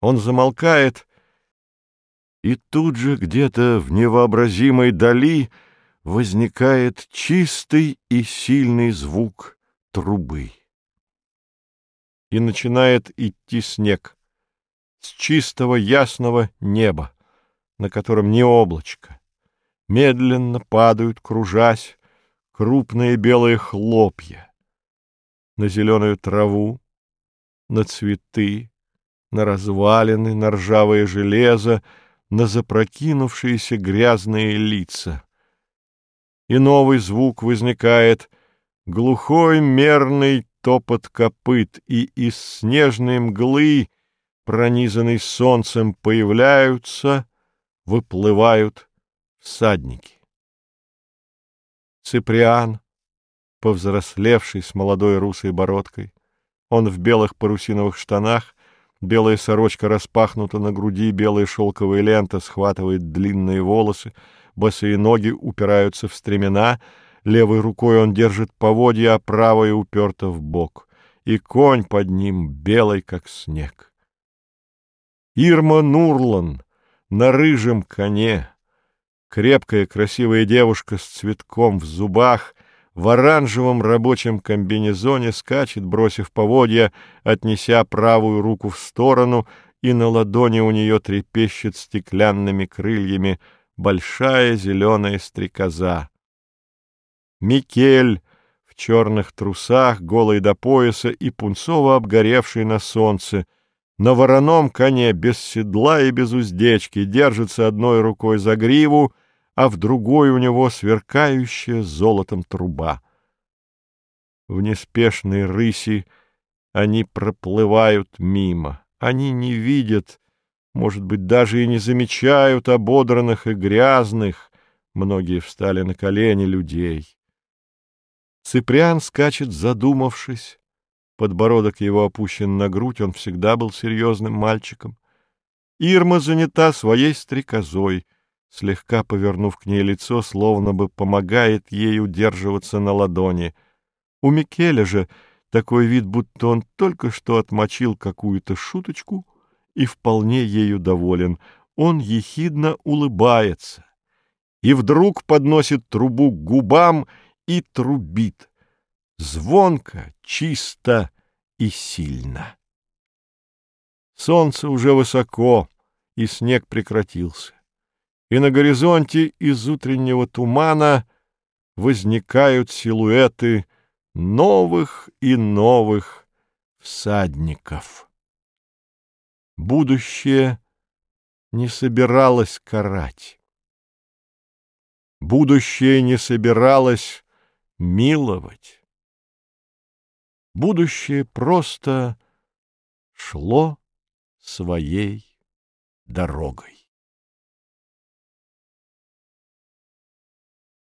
Он замолкает, и тут же где-то в невообразимой дали возникает чистый и сильный звук трубы. И начинает идти снег с чистого ясного неба, на котором не облачко. Медленно падают, кружась, крупные белые хлопья на зеленую траву, на цветы, на развалины, на ржавое железо, на запрокинувшиеся грязные лица. И новый звук возникает — глухой мерный топот копыт, и из снежной мглы, пронизанной солнцем, появляются, выплывают всадники. Циприан, повзрослевший с молодой русой бородкой, он в белых парусиновых штанах, белая сорочка распахнута на груди, белая шелковая лента схватывает длинные волосы, босые ноги упираются в стремена, левой рукой он держит поводья, а правой уперта в бок, и конь под ним белый, как снег. Ирма Нурлан на рыжем коне, крепкая красивая девушка с цветком в зубах — в оранжевом рабочем комбинезоне скачет, бросив поводья, отнеся правую руку в сторону, и на ладони у нее трепещет стеклянными крыльями большая зеленая стрекоза. Микель в черных трусах, голый до пояса и пунцово обгоревший на солнце, на вороном коне без седла и без уздечки держится одной рукой за гриву, а в другой у него сверкающая золотом труба. В неспешной рыси они проплывают мимо. Они не видят, может быть, даже и не замечают ободранных и грязных, многие встали на колени людей. Циприан скачет, задумавшись. Подбородок его опущен на грудь, он всегда был серьезным мальчиком. Ирма занята своей стрекозой — слегка повернув к ней лицо, словно бы помогает ей удерживаться на ладони. У Микеля же такой вид, будто он только что отмочил какую-то шуточку и вполне ею доволен. Он ехидно улыбается и вдруг подносит трубу к губам и трубит. Звонко, чисто и сильно. Солнце уже высоко, и снег прекратился и на горизонте из утреннего тумана возникают силуэты новых и новых всадников. Будущее не собиралось карать. Будущее не собиралось миловать. Будущее просто шло своей дорогой.